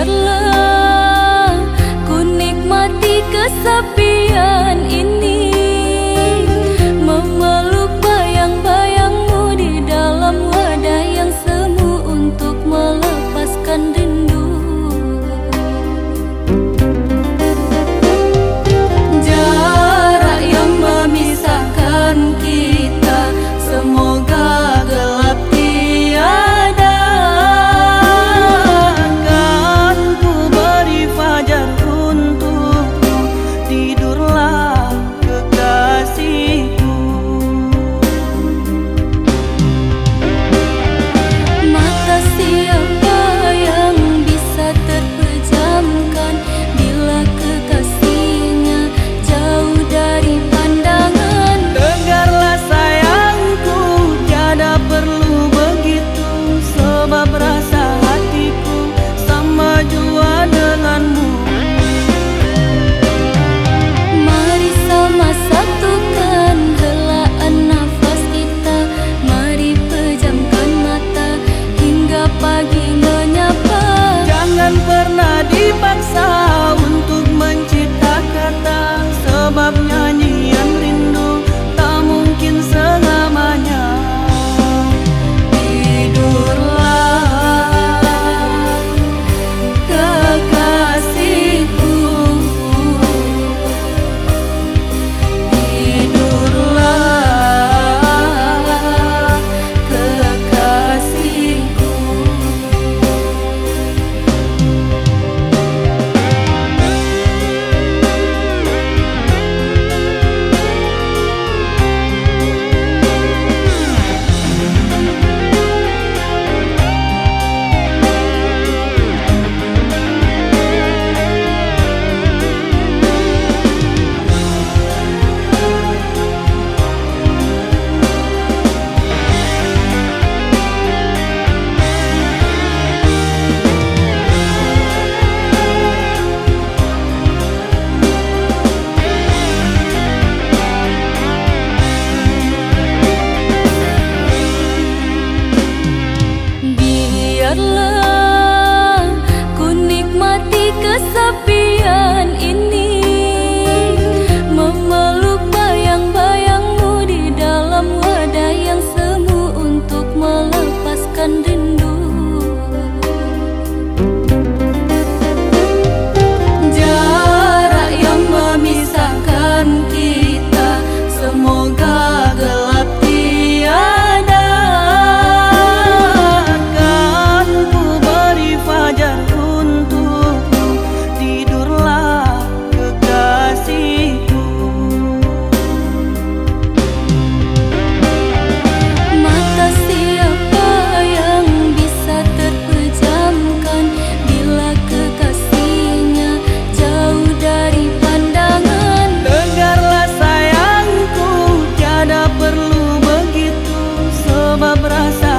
settle sepi abrazar.